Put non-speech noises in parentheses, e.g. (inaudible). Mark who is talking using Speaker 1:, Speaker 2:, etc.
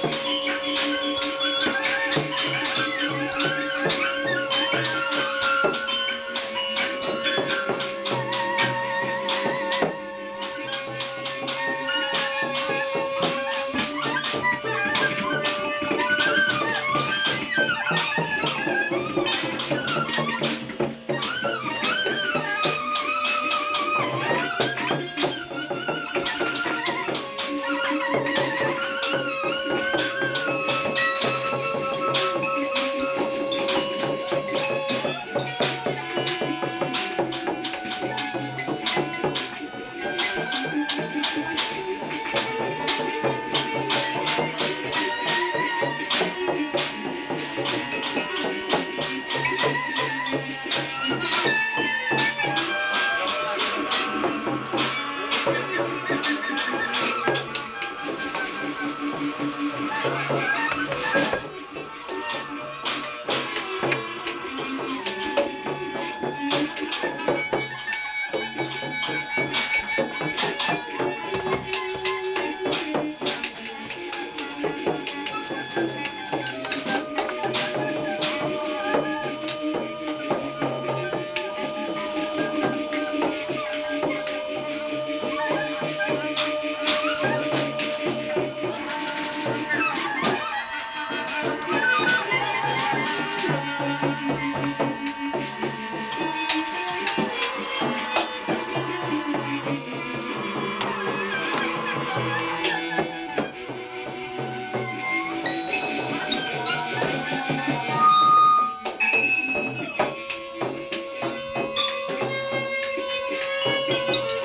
Speaker 1: Thank (laughs) you. Música